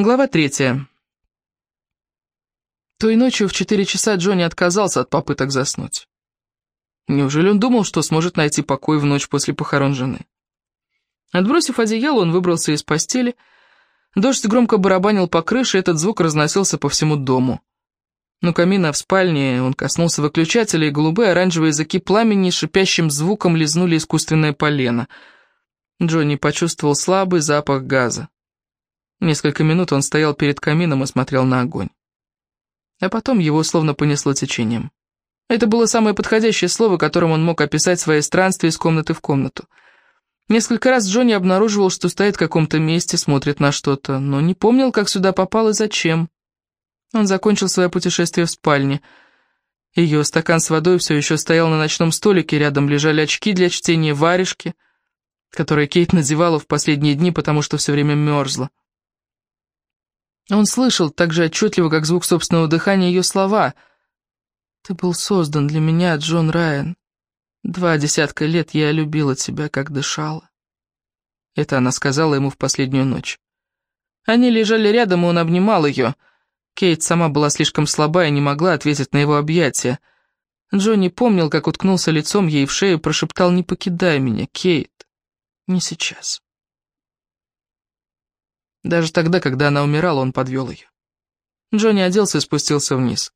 Глава третья. Той ночью в четыре часа Джонни отказался от попыток заснуть. Неужели он думал, что сможет найти покой в ночь после похорон жены? Отбросив одеяло, он выбрался из постели. Дождь громко барабанил по крыше, этот звук разносился по всему дому. Но камина в спальне он коснулся выключателя, и голубые оранжевые языки пламени шипящим звуком лизнули искусственное полено. Джонни почувствовал слабый запах газа. Несколько минут он стоял перед камином и смотрел на огонь. А потом его словно понесло течением. Это было самое подходящее слово, которым он мог описать свои странствия из комнаты в комнату. Несколько раз Джонни обнаруживал, что стоит в каком-то месте, смотрит на что-то, но не помнил, как сюда попал и зачем. Он закончил свое путешествие в спальне. Ее стакан с водой все еще стоял на ночном столике, рядом лежали очки для чтения, варежки, которые Кейт надевала в последние дни, потому что все время мерзла. Он слышал так же отчетливо, как звук собственного дыхания, ее слова. «Ты был создан для меня, Джон Райан. Два десятка лет я любила тебя, как дышала». Это она сказала ему в последнюю ночь. Они лежали рядом, и он обнимал ее. Кейт сама была слишком слаба и не могла ответить на его объятия. Джонни помнил, как уткнулся лицом ей в шею и прошептал «Не покидай меня, Кейт, не сейчас». Даже тогда, когда она умирала, он подвел ее. Джонни оделся и спустился вниз.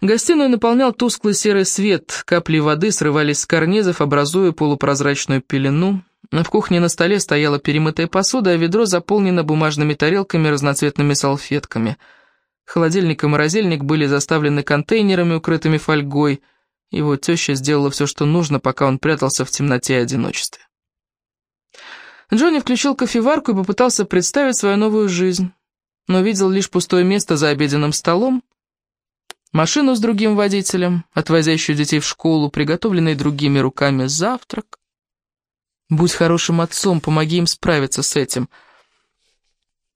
Гостиную наполнял тусклый серый свет, капли воды срывались с карнизов, образуя полупрозрачную пелену. В кухне на столе стояла перемытая посуда, а ведро заполнено бумажными тарелками, разноцветными салфетками. Холодильник и морозильник были заставлены контейнерами, укрытыми фольгой. Его теща сделала все, что нужно, пока он прятался в темноте и одиночестве. Джонни включил кофеварку и попытался представить свою новую жизнь, но видел лишь пустое место за обеденным столом, машину с другим водителем, отвозящую детей в школу, приготовленный другими руками завтрак. Будь хорошим отцом, помоги им справиться с этим.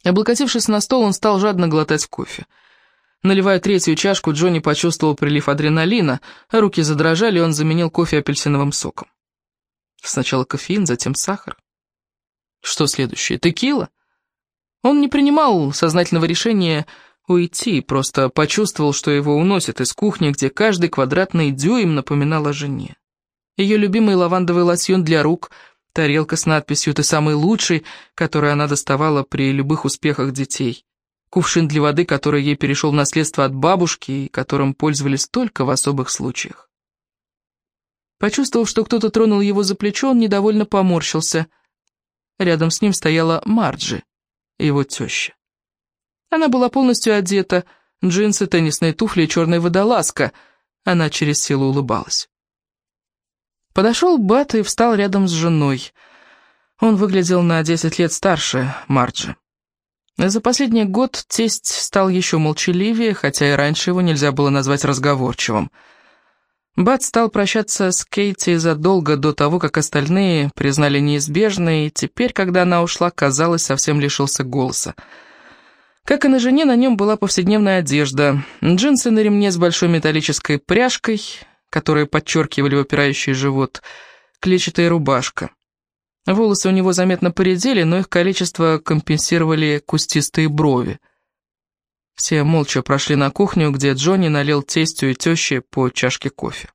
Облокотившись на стол, он стал жадно глотать кофе. Наливая третью чашку, Джонни почувствовал прилив адреналина, а руки задрожали, и он заменил кофе апельсиновым соком. Сначала кофеин, затем сахар. Что следующее? Текила? Он не принимал сознательного решения уйти, просто почувствовал, что его уносят из кухни, где каждый квадратный дюйм напоминал о жене. Ее любимый лавандовый лосьон для рук, тарелка с надписью «Ты самый лучший», которую она доставала при любых успехах детей, кувшин для воды, который ей перешел в наследство от бабушки и которым пользовались только в особых случаях. Почувствовав, что кто-то тронул его за плечо, он недовольно поморщился – Рядом с ним стояла Марджи, его теща. Она была полностью одета, джинсы, теннисные туфли и черная водолазка. Она через силу улыбалась. Подошел Бат и встал рядом с женой. Он выглядел на 10 лет старше Марджи. За последний год тесть стал еще молчаливее, хотя и раньше его нельзя было назвать разговорчивым. Бат стал прощаться с Кейти задолго до того, как остальные признали неизбежное, и теперь, когда она ушла, казалось, совсем лишился голоса. Как и на жене, на нем была повседневная одежда, джинсы на ремне с большой металлической пряжкой, которые подчеркивали выпирающий живот, клетчатая рубашка. Волосы у него заметно поредели, но их количество компенсировали кустистые брови. Все молча прошли на кухню, где Джонни налил тестю и теще по чашке кофе.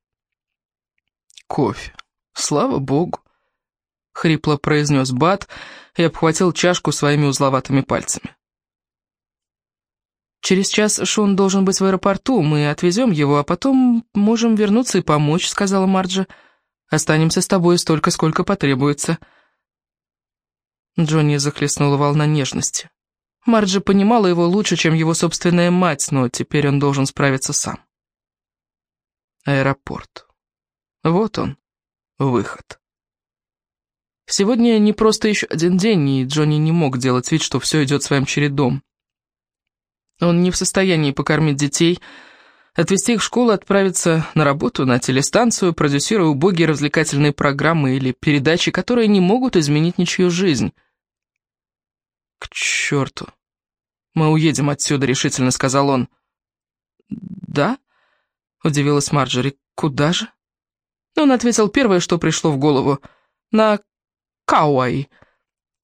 «Кофе. Слава богу!» — хрипло произнес Бат и обхватил чашку своими узловатыми пальцами. «Через час Шон должен быть в аэропорту, мы отвезем его, а потом можем вернуться и помочь», — сказала Марджа. «Останемся с тобой столько, сколько потребуется». Джонни захлестнула волна нежности. Марджи понимала его лучше, чем его собственная мать, но теперь он должен справиться сам. Аэропорт. Вот он, выход. Сегодня не просто еще один день, и Джонни не мог делать вид, что все идет своим чередом. Он не в состоянии покормить детей, отвезти их в школу, отправиться на работу, на телестанцию, продюсируя убогие развлекательные программы или передачи, которые не могут изменить ничью жизнь. К черту. «Мы уедем отсюда», — решительно сказал он. «Да?» — удивилась Марджори. «Куда же?» Он ответил первое, что пришло в голову. «На Кауай».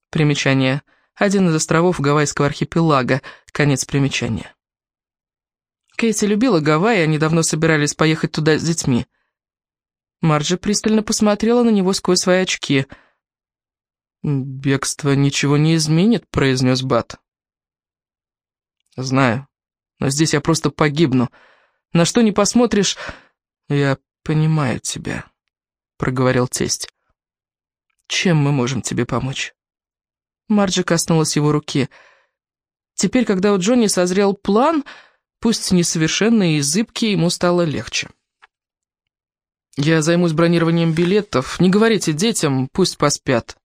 Примечание. один из островов Гавайского архипелага, конец примечания. Кейти любила Гавайи, они давно собирались поехать туда с детьми. Марджи пристально посмотрела на него сквозь свои очки. «Бегство ничего не изменит», — произнес Бат. «Знаю, но здесь я просто погибну. На что не посмотришь...» «Я понимаю тебя», — проговорил тесть. «Чем мы можем тебе помочь?» Марджи коснулась его руки. Теперь, когда у Джонни созрел план, пусть несовершенный и зыбкий, ему стало легче. «Я займусь бронированием билетов. Не говорите детям, пусть поспят».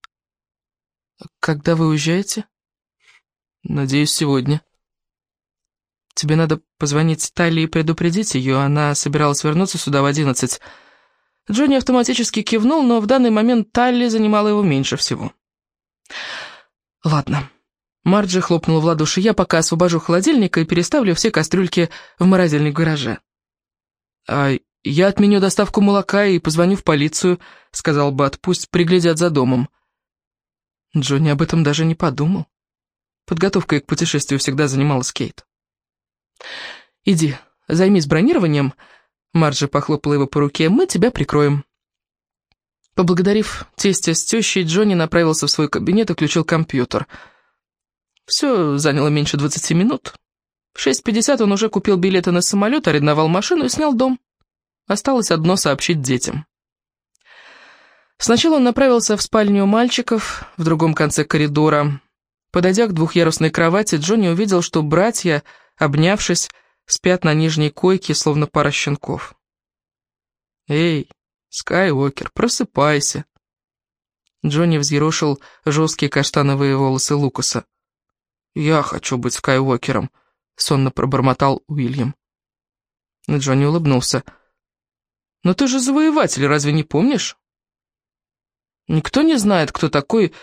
«Когда вы уезжаете?» «Надеюсь, сегодня». «Тебе надо позвонить Талли и предупредить ее. Она собиралась вернуться сюда в одиннадцать». Джонни автоматически кивнул, но в данный момент Талли занимала его меньше всего. «Ладно». Марджи хлопнула в ладоши. «Я пока освобожу холодильник и переставлю все кастрюльки в морозильник гараже». «А я отменю доставку молока и позвоню в полицию», — сказал Бат. «Пусть приглядят за домом». Джонни об этом даже не подумал. Подготовкой к путешествию всегда занималась Кейт. «Иди, займись бронированием», — Марджи похлопала его по руке, — «мы тебя прикроем». Поблагодарив тестя с тещей, Джонни направился в свой кабинет и включил компьютер. Все заняло меньше 20 минут. В 6.50 он уже купил билеты на самолет, арендовал машину и снял дом. Осталось одно сообщить детям. Сначала он направился в спальню мальчиков в другом конце коридора. Подойдя к двухъярусной кровати, Джонни увидел, что братья, обнявшись, спят на нижней койке, словно пара щенков. «Эй, «Скайуокер, просыпайся!» Джонни взъерошил жесткие каштановые волосы Лукаса. «Я хочу быть Скайуокером», — сонно пробормотал Уильям. Джонни улыбнулся. «Но ты же завоеватель, разве не помнишь?» «Никто не знает, кто такой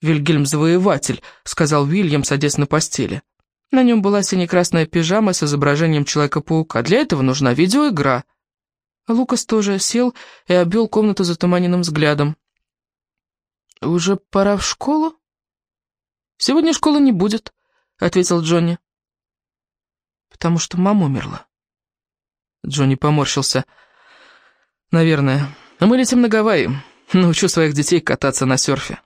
Вильгельм Завоеватель», — сказал Уильям, садясь на постели. На нем была сине-красная пижама с изображением Человека-паука. Для этого нужна видеоигра. Лукас тоже сел и обвел комнату затуманенным взглядом. «Уже пора в школу?» «Сегодня школы не будет», — ответил Джонни. «Потому что мама умерла». Джонни поморщился. «Наверное. Мы летим на Гавайи. Научу своих детей кататься на серфе».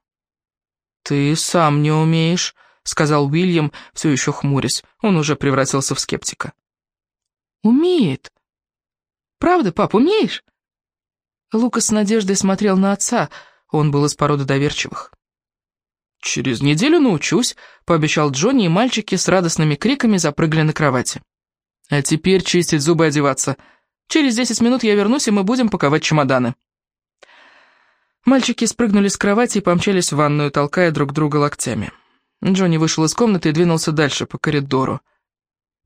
«Ты сам не умеешь», — сказал Уильям, все еще хмурясь. Он уже превратился в скептика. «Умеет», Правда, пап, умеешь?» Лукас с надеждой смотрел на отца, он был из породы доверчивых. «Через неделю научусь», — пообещал Джонни, и мальчики с радостными криками запрыгали на кровати. «А теперь чистить зубы и одеваться. Через десять минут я вернусь, и мы будем паковать чемоданы». Мальчики спрыгнули с кровати и помчались в ванную, толкая друг друга локтями. Джонни вышел из комнаты и двинулся дальше, по коридору.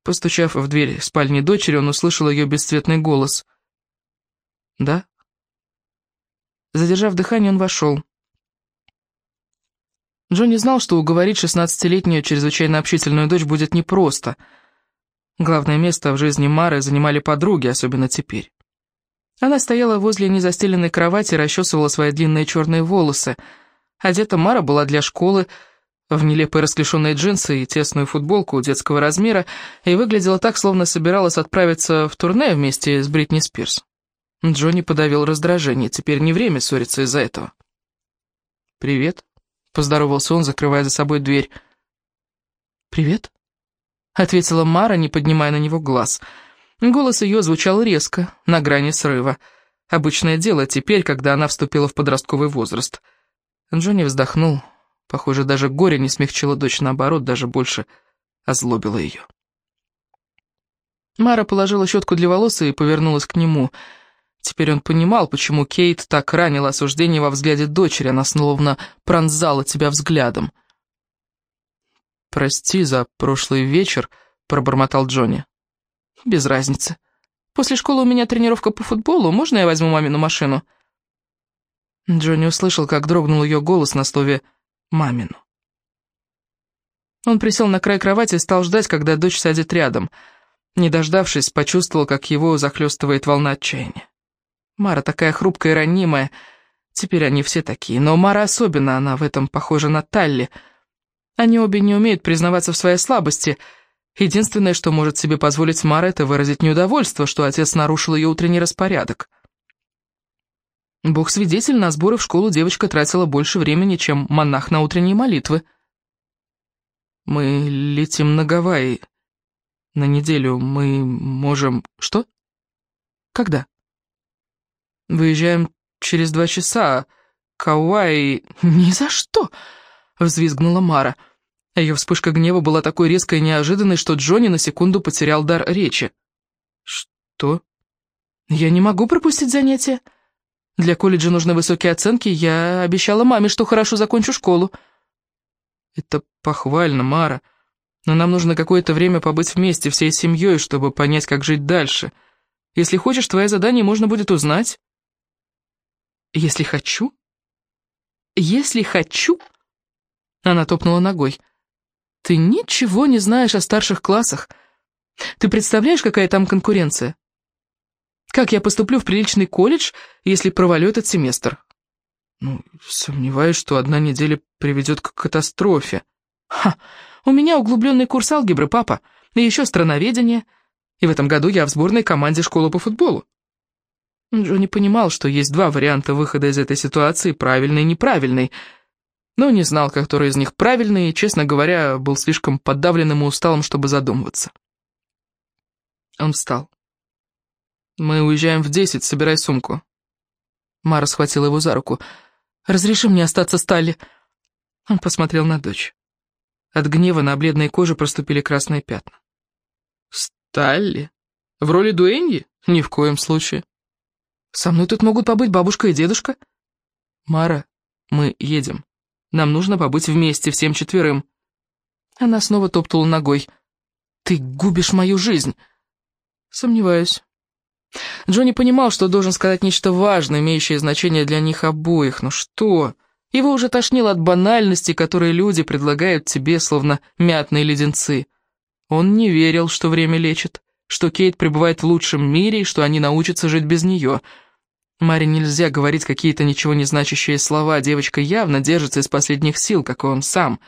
Постучав в дверь спальни дочери, он услышал ее бесцветный голос. «Да?» Задержав дыхание, он вошел. Джонни знал, что уговорить шестнадцатилетнюю чрезвычайно общительную дочь будет непросто. Главное место в жизни Мары занимали подруги, особенно теперь. Она стояла возле незастеленной кровати и расчесывала свои длинные черные волосы. Одета Мара была для школы, в нелепые расклешенные джинсы и тесную футболку детского размера и выглядела так, словно собиралась отправиться в турне вместе с Бритни Спирс. Джонни подавил раздражение, теперь не время ссориться из-за этого. «Привет», — поздоровался он, закрывая за собой дверь. «Привет», — ответила Мара, не поднимая на него глаз. Голос ее звучал резко, на грани срыва. Обычное дело теперь, когда она вступила в подростковый возраст. Джонни вздохнул. Похоже, даже горе не смягчило дочь, наоборот, даже больше озлобило ее. Мара положила щетку для волос и повернулась к нему. Теперь он понимал, почему Кейт так ранила осуждение во взгляде дочери, она словно пронзала тебя взглядом. «Прости за прошлый вечер», — пробормотал Джонни. «Без разницы. После школы у меня тренировка по футболу, можно я возьму мамину машину?» Джонни услышал, как дрогнул ее голос на слове мамину. Он присел на край кровати и стал ждать, когда дочь сядет рядом. Не дождавшись, почувствовал, как его захлестывает волна отчаяния. Мара такая хрупкая и ранимая. Теперь они все такие, но Мара особенно, она в этом похожа на Талли. Они обе не умеют признаваться в своей слабости. Единственное, что может себе позволить Мара, это выразить неудовольство, что отец нарушил ее утренний распорядок. Бог свидетель, на сборы в школу девочка тратила больше времени, чем монах на утренние молитвы. «Мы летим на Гавайи. На неделю мы можем...» «Что? Когда?» «Выезжаем через два часа. Кауай...» «Ни за что!» — взвизгнула Мара. Ее вспышка гнева была такой резкой и неожиданной, что Джонни на секунду потерял дар речи. «Что? Я не могу пропустить занятия?» Для колледжа нужны высокие оценки, я обещала маме, что хорошо закончу школу». «Это похвально, Мара, но нам нужно какое-то время побыть вместе, всей семьей, чтобы понять, как жить дальше. Если хочешь, твое задание можно будет узнать». «Если хочу?» «Если хочу?» Она топнула ногой. «Ты ничего не знаешь о старших классах. Ты представляешь, какая там конкуренция? Как я поступлю в приличный колледж, если провалю этот семестр? Ну, сомневаюсь, что одна неделя приведет к катастрофе. Ха, у меня углубленный курс алгебры, папа, и еще страноведение, и в этом году я в сборной команде школы по футболу. Джонни понимал, что есть два варианта выхода из этой ситуации, правильный и неправильный, но не знал, который из них правильный, и, честно говоря, был слишком подавленным и усталым, чтобы задумываться. Он встал. «Мы уезжаем в десять, собирай сумку». Мара схватила его за руку. «Разреши мне остаться с Талли». Он посмотрел на дочь. От гнева на бледной коже проступили красные пятна. «Сталли? В роли дуэньи? Ни в коем случае. Со мной тут могут побыть бабушка и дедушка». «Мара, мы едем. Нам нужно побыть вместе, всем четверым». Она снова топтала ногой. «Ты губишь мою жизнь». «Сомневаюсь. Джонни понимал, что должен сказать нечто важное, имеющее значение для них обоих, но что? Его уже тошнило от банальности, которые люди предлагают тебе, словно мятные леденцы. Он не верил, что время лечит, что Кейт пребывает в лучшем мире и что они научатся жить без нее. Маре нельзя говорить какие-то ничего не значащие слова, девочка явно держится из последних сил, как и он сам.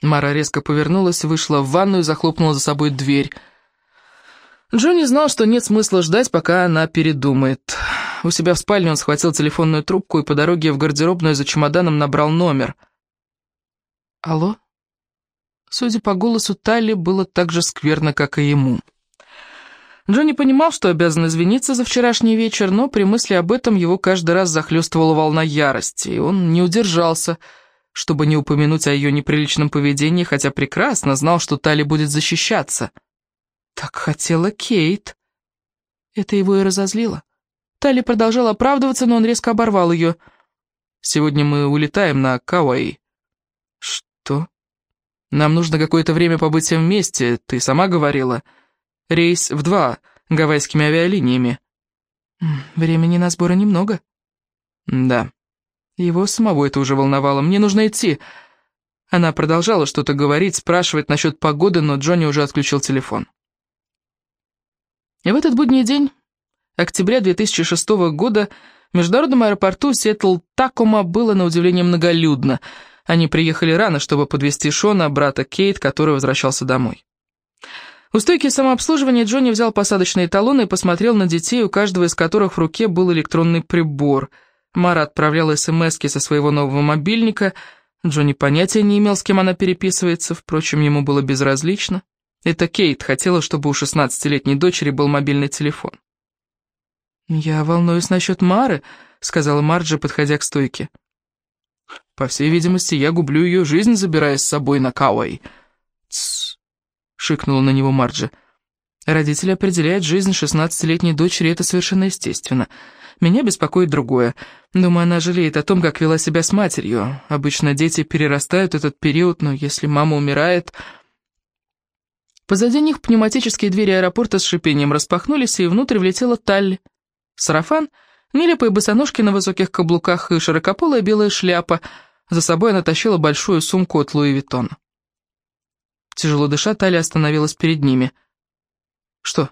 Мара резко повернулась, вышла в ванную и захлопнула за собой дверь — Джонни знал, что нет смысла ждать, пока она передумает. У себя в спальне он схватил телефонную трубку и по дороге в гардеробную за чемоданом набрал номер. «Алло?» Судя по голосу, Талли было так же скверно, как и ему. Джонни понимал, что обязан извиниться за вчерашний вечер, но при мысли об этом его каждый раз захлестывала волна ярости, и он не удержался, чтобы не упомянуть о ее неприличном поведении, хотя прекрасно знал, что Талли будет защищаться. Так хотела Кейт. Это его и разозлило. Тали продолжала оправдываться, но он резко оборвал ее. «Сегодня мы улетаем на Кауаи». «Что?» «Нам нужно какое-то время побыть вместе, ты сама говорила. Рейс в два, гавайскими авиалиниями». «Времени на сборы немного». «Да». Его самого это уже волновало. «Мне нужно идти». Она продолжала что-то говорить, спрашивать насчет погоды, но Джонни уже отключил телефон. И в этот будний день, октября 2006 года, в международном аэропорту Сиэтл-Такома было на удивление многолюдно. Они приехали рано, чтобы подвезти Шона, брата Кейт, который возвращался домой. У стойки самообслуживания Джонни взял посадочные талоны и посмотрел на детей, у каждого из которых в руке был электронный прибор. Мара отправляла смс со своего нового мобильника. Джонни понятия не имел, с кем она переписывается, впрочем, ему было безразлично. Это Кейт хотела, чтобы у шестнадцатилетней дочери был мобильный телефон. «Я волнуюсь насчет Мары», — сказала Марджи, подходя к стойке. «По всей видимости, я гублю ее жизнь, забирая с собой на Кауай». «Тссс», — шикнула на него Марджи. «Родители определяют жизнь шестнадцатилетней дочери, это совершенно естественно. Меня беспокоит другое. Думаю, она жалеет о том, как вела себя с матерью. Обычно дети перерастают этот период, но если мама умирает...» Позади них пневматические двери аэропорта с шипением распахнулись, и внутрь влетела Талли. Сарафан, нелепые босоножки на высоких каблуках и широкополая белая шляпа. За собой она тащила большую сумку от Луи Виттона. Тяжело дыша, Талли остановилась перед ними. «Что?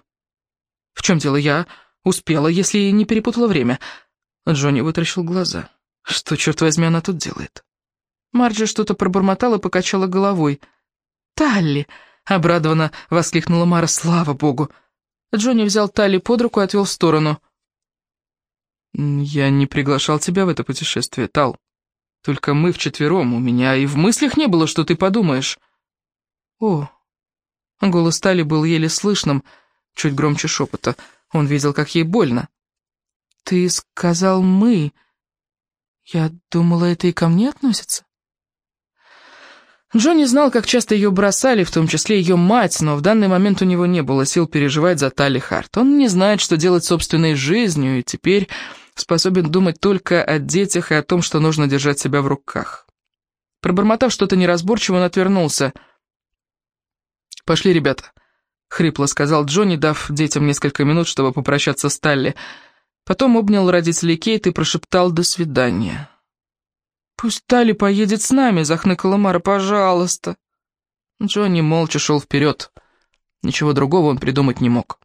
В чем дело? Я успела, если не перепутала время». Джонни вытрящил глаза. «Что, черт возьми, она тут делает?» Марджи что-то пробормотала и покачала головой. «Талли!» — обрадованно воскликнула Мара. «Слава богу!» Джонни взял Талли под руку и отвел в сторону. «Я не приглашал тебя в это путешествие, Тал. Только мы вчетвером, у меня и в мыслях не было, что ты подумаешь». «О!» Голос Тали был еле слышным, чуть громче шепота. Он видел, как ей больно. «Ты сказал «мы». Я думала, это и ко мне относится?» Джонни знал, как часто ее бросали, в том числе ее мать, но в данный момент у него не было сил переживать за Талли Харт. Он не знает, что делать собственной жизнью, и теперь способен думать только о детях и о том, что нужно держать себя в руках. Пробормотав что-то неразборчиво, он отвернулся. «Пошли, ребята», — хрипло сказал Джонни, дав детям несколько минут, чтобы попрощаться с Талли. Потом обнял родителей Кейт и прошептал «до свидания». «Пусть Талли поедет с нами», — захныкала Мара, — «пожалуйста». Джонни молча шел вперед. Ничего другого он придумать не мог.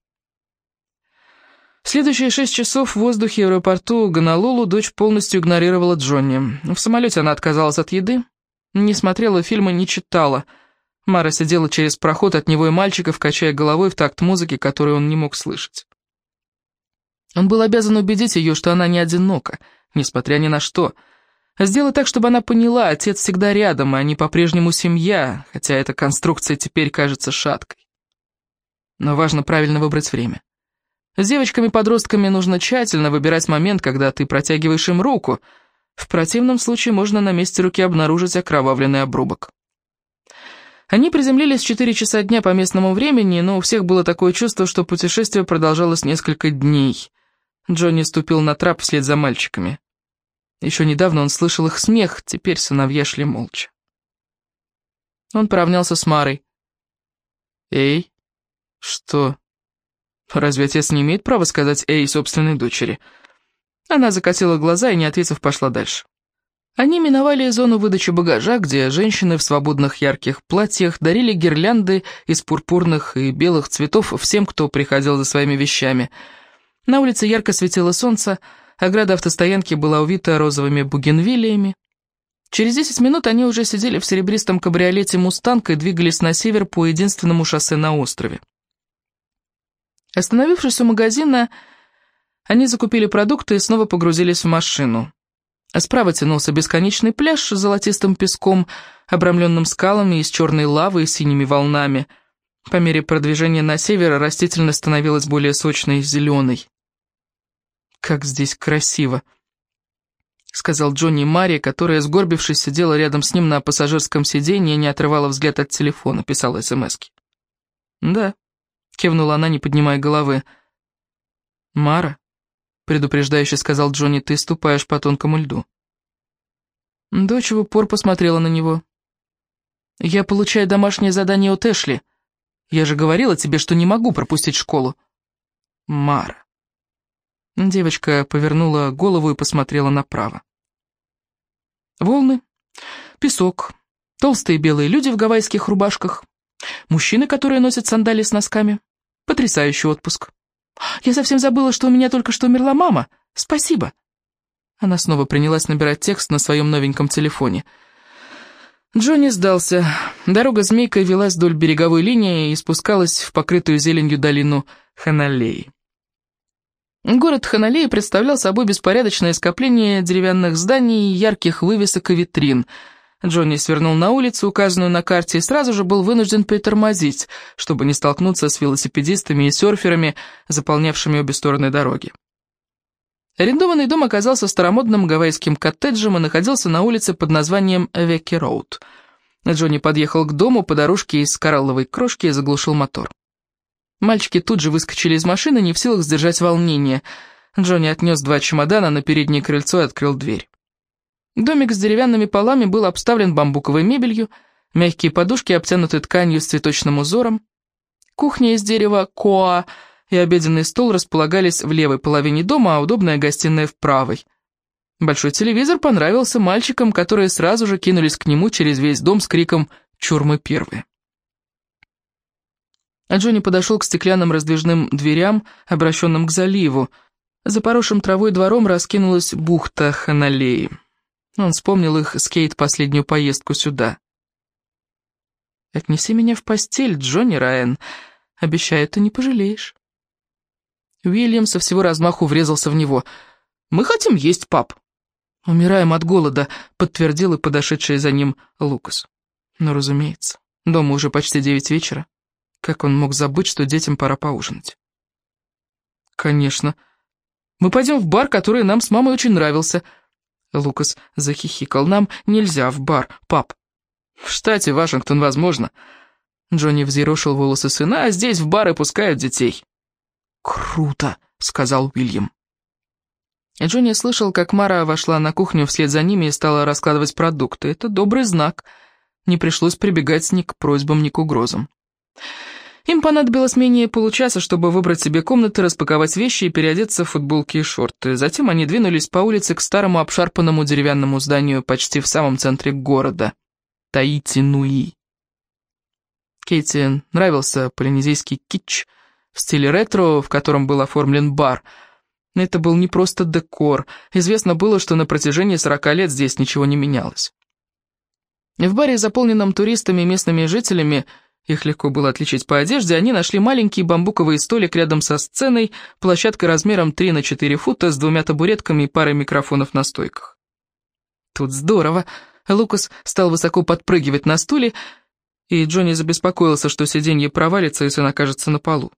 Следующие шесть часов в воздухе в аэропорту Гонолулу дочь полностью игнорировала Джонни. В самолете она отказалась от еды, не смотрела фильмы, не читала. Мара сидела через проход от него и мальчиков, качая головой в такт музыки, которую он не мог слышать. Он был обязан убедить ее, что она не одинока, несмотря ни на что — Сделай так, чтобы она поняла, отец всегда рядом, и они по-прежнему семья, хотя эта конструкция теперь кажется шаткой. Но важно правильно выбрать время. С девочками-подростками нужно тщательно выбирать момент, когда ты протягиваешь им руку. В противном случае можно на месте руки обнаружить окровавленный обрубок. Они приземлились в 4 часа дня по местному времени, но у всех было такое чувство, что путешествие продолжалось несколько дней. Джонни ступил на трап вслед за мальчиками. Еще недавно он слышал их смех, теперь сыновья шли молча. Он поравнялся с Марой. «Эй, что? Разве отец не имеет права сказать «эй» собственной дочери?» Она закатила глаза и, не ответив, пошла дальше. Они миновали зону выдачи багажа, где женщины в свободных ярких платьях дарили гирлянды из пурпурных и белых цветов всем, кто приходил за своими вещами. На улице ярко светило солнце, Ограда автостоянки была увита розовыми бугенвиллиями. Через 10 минут они уже сидели в серебристом кабриолете «Мустанг» и двигались на север по единственному шоссе на острове. Остановившись у магазина, они закупили продукты и снова погрузились в машину. Справа тянулся бесконечный пляж с золотистым песком, обрамленным скалами из черной лавы и синими волнами. По мере продвижения на север растительность становилась более сочной и зеленой. «Как здесь красиво!» — сказал Джонни Мария, которая, сгорбившись, сидела рядом с ним на пассажирском сиденье и не отрывала взгляд от телефона, писала смски. «Да», — кивнула она, не поднимая головы. «Мара», — предупреждающе сказал Джонни, — «ты ступаешь по тонкому льду». Дочь в упор посмотрела на него. «Я получаю домашнее задание от Эшли. Я же говорила тебе, что не могу пропустить школу». «Мара». Девочка повернула голову и посмотрела направо. Волны, песок, толстые белые люди в гавайских рубашках, мужчины, которые носят сандали с носками. Потрясающий отпуск. Я совсем забыла, что у меня только что умерла мама. Спасибо. Она снова принялась набирать текст на своем новеньком телефоне. Джонни сдался. Дорога змейкой велась вдоль береговой линии и спускалась в покрытую зеленью долину Ханалей. Город Ханалея представлял собой беспорядочное скопление деревянных зданий, ярких вывесок и витрин. Джонни свернул на улицу, указанную на карте, и сразу же был вынужден притормозить, чтобы не столкнуться с велосипедистами и серферами, заполнявшими обе стороны дороги. Арендованный дом оказался старомодным гавайским коттеджем и находился на улице под названием Веки Роуд. Джонни подъехал к дому по дорожке из коралловой крошки и заглушил мотор. Мальчики тут же выскочили из машины, не в силах сдержать волнение. Джонни отнес два чемодана на переднее крыльцо и открыл дверь. Домик с деревянными полами был обставлен бамбуковой мебелью, мягкие подушки обтянуты тканью с цветочным узором. Кухня из дерева коа и обеденный стол располагались в левой половине дома, а удобная гостиная в правой. Большой телевизор понравился мальчикам, которые сразу же кинулись к нему через весь дом с криком «Чурмы первые». А Джонни подошел к стеклянным раздвижным дверям, обращенным к заливу. За поросшим травой двором раскинулась бухта Ханалеи. Он вспомнил их с Кейт последнюю поездку сюда. «Отнеси меня в постель, Джонни Райан. Обещаю, ты не пожалеешь». Уильям со всего размаху врезался в него. «Мы хотим есть, пап». «Умираем от голода», — подтвердил и подошедший за ним Лукас. «Ну, разумеется, дома уже почти девять вечера. Как он мог забыть, что детям пора поужинать?» «Конечно. Мы пойдем в бар, который нам с мамой очень нравился». Лукас захихикал. «Нам нельзя в бар, пап». «В штате Вашингтон возможно». Джонни взъерошил волосы сына, а здесь в бары пускают детей. «Круто», — сказал Уильям. Джонни слышал, как Мара вошла на кухню вслед за ними и стала раскладывать продукты. Это добрый знак. Не пришлось прибегать ни к просьбам, ни к угрозам. Им понадобилось менее получаса, чтобы выбрать себе комнаты, распаковать вещи и переодеться в футболки и шорты. Затем они двинулись по улице к старому обшарпанному деревянному зданию почти в самом центре города. Таити-Нуи. Кейти нравился полинезийский китч в стиле ретро, в котором был оформлен бар. Это был не просто декор. Известно было, что на протяжении 40 лет здесь ничего не менялось. В баре, заполненном туристами и местными жителями, их легко было отличить по одежде, они нашли маленький бамбуковый столик рядом со сценой, площадкой размером 3 на 4 фута с двумя табуретками и парой микрофонов на стойках. «Тут здорово!» Лукас стал высоко подпрыгивать на стуле, и Джонни забеспокоился, что сиденье провалится, если он окажется на полу.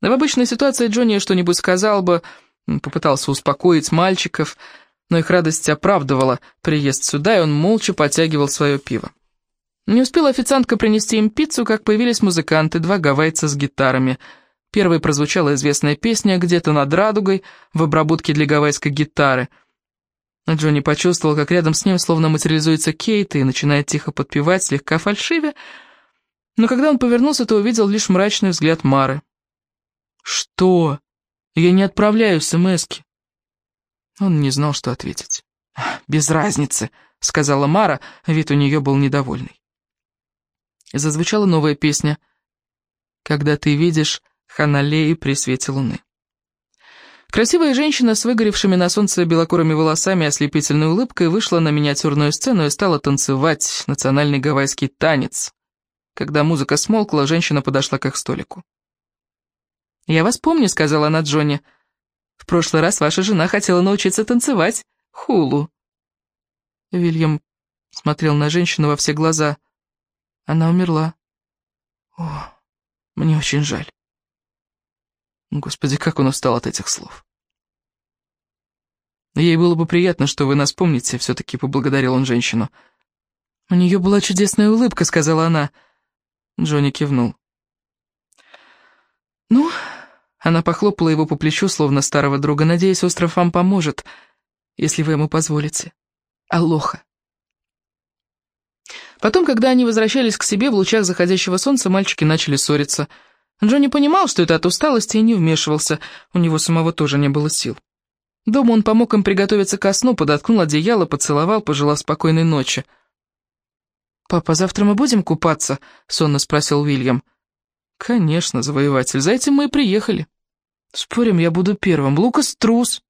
В обычной ситуации Джонни что-нибудь сказал бы, попытался успокоить мальчиков, но их радость оправдывала приезд сюда, и он молча потягивал свое пиво. Не успела официантка принести им пиццу, как появились музыканты, два гавайца с гитарами. Первой прозвучала известная песня «Где-то над радугой» в обработке для гавайской гитары. Джонни почувствовал, как рядом с ним словно материализуется Кейт и начинает тихо подпевать, слегка фальшиве, но когда он повернулся, то увидел лишь мрачный взгляд Мары. «Что? Я не отправляю смски». Он не знал, что ответить. «Без разницы», — сказала Мара, вид у нее был недовольный. Зазвучала новая песня «Когда ты видишь Ханалеи при свете луны». Красивая женщина с выгоревшими на солнце белокурыми волосами и ослепительной улыбкой вышла на миниатюрную сцену и стала танцевать национальный гавайский танец. Когда музыка смолкла, женщина подошла к их столику. «Я вас помню», — сказала она Джонни. «В прошлый раз ваша жена хотела научиться танцевать. Хулу». Вильям смотрел на женщину во все глаза — она умерла. О, мне очень жаль. Господи, как он устал от этих слов. Ей было бы приятно, что вы нас помните, все-таки поблагодарил он женщину. У нее была чудесная улыбка, сказала она. Джонни кивнул. Ну, она похлопала его по плечу, словно старого друга. Надеюсь, остров вам поможет, если вы ему позволите. Алоха. Потом, когда они возвращались к себе в лучах заходящего солнца, мальчики начали ссориться. Джонни понимал, что это от усталости, и не вмешивался, у него самого тоже не было сил. Дома он помог им приготовиться ко сну, подоткнул одеяло, поцеловал, пожелав спокойной ночи. «Папа, завтра мы будем купаться?» — сонно спросил Уильям. «Конечно, завоеватель, за этим мы и приехали». «Спорим, я буду первым. Лукас трус».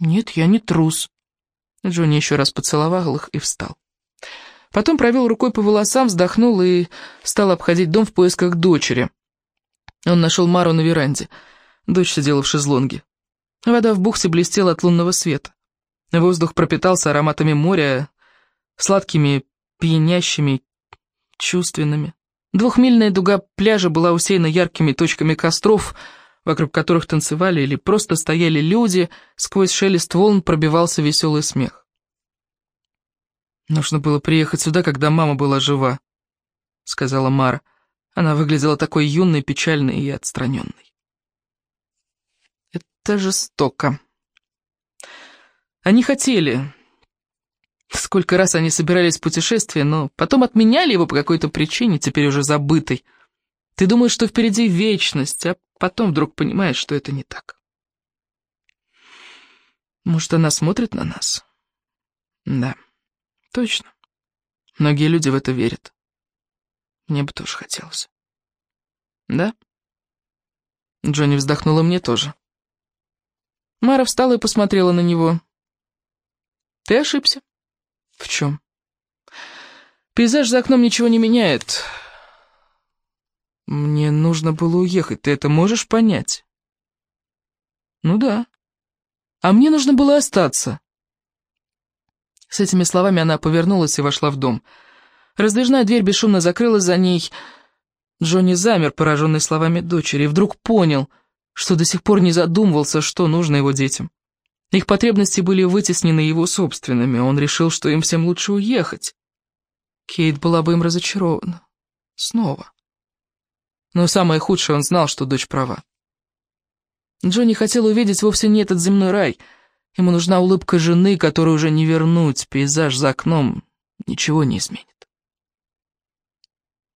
«Нет, я не трус». Джонни еще раз поцеловал их и встал. Потом провел рукой по волосам, вздохнул и стал обходить дом в поисках дочери. Он нашел Мару на веранде. Дочь сидела в шезлонге. Вода в бухте блестела от лунного света. Воздух пропитался ароматами моря, сладкими, пьянящими, чувственными. Двухмильная дуга пляжа была усеяна яркими точками костров, вокруг которых танцевали или просто стояли люди, сквозь шелест волн пробивался веселый смех. «Нужно было приехать сюда, когда мама была жива», — сказала Мара. Она выглядела такой юной, печальной и отстраненной. «Это жестоко. Они хотели. Сколько раз они собирались в путешествие, но потом отменяли его по какой-то причине, теперь уже забытой. Ты думаешь, что впереди вечность, а потом вдруг понимаешь, что это не так. Может, она смотрит на нас? Да». Точно. Многие люди в это верят. Мне бы тоже хотелось. Да? Джонни вздохнула мне тоже. Мара встала и посмотрела на него. Ты ошибся. В чем? Пейзаж за окном ничего не меняет. Мне нужно было уехать, ты это можешь понять? Ну да. А мне нужно было остаться. С этими словами она повернулась и вошла в дом. Раздвижная дверь бесшумно закрылась за ней. Джонни замер, пораженный словами дочери, и вдруг понял, что до сих пор не задумывался, что нужно его детям. Их потребности были вытеснены его собственными, он решил, что им всем лучше уехать. Кейт была бы им разочарована. Снова. Но самое худшее, он знал, что дочь права. Джонни хотел увидеть вовсе не этот земной рай. Ему нужна улыбка жены, которую уже не вернуть, пейзаж за окном ничего не изменит.